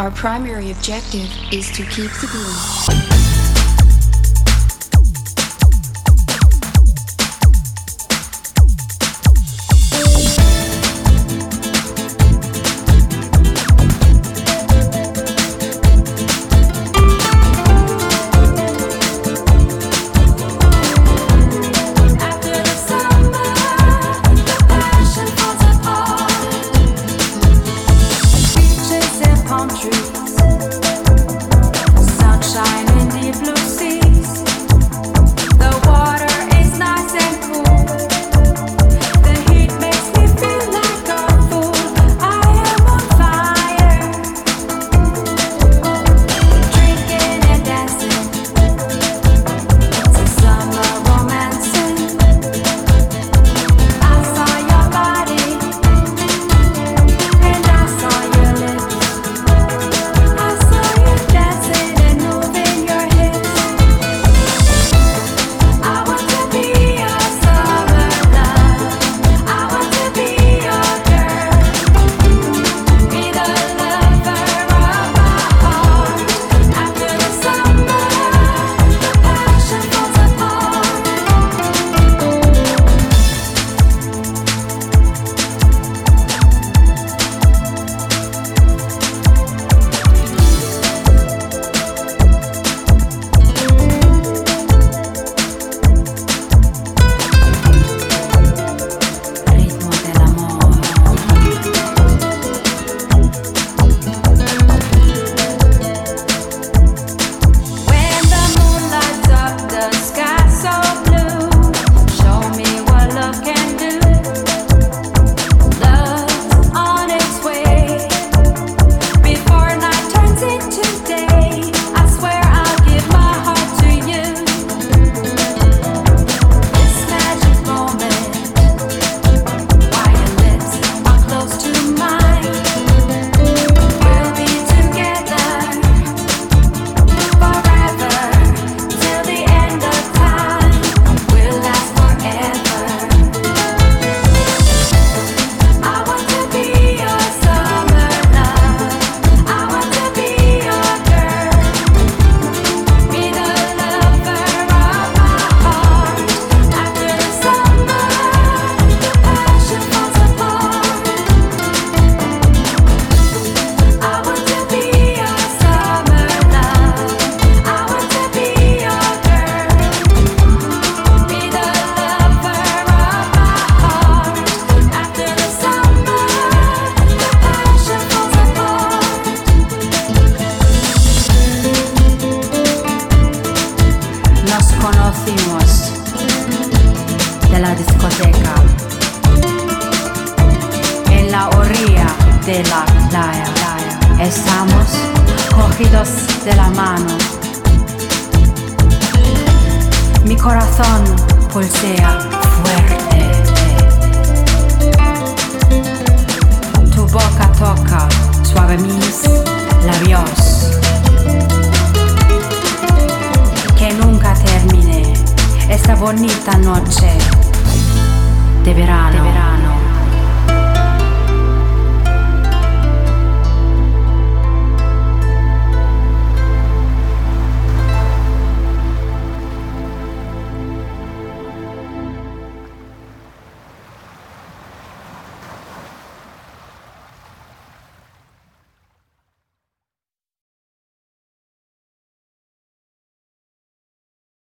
Our primary objective is to keep the groove. de la playa. Estamos cogidos de la mano. Mi corazón pulsea fuerte. Tu boca toca suave mis labios. Que nunca termine esta bonita noche de. De verano.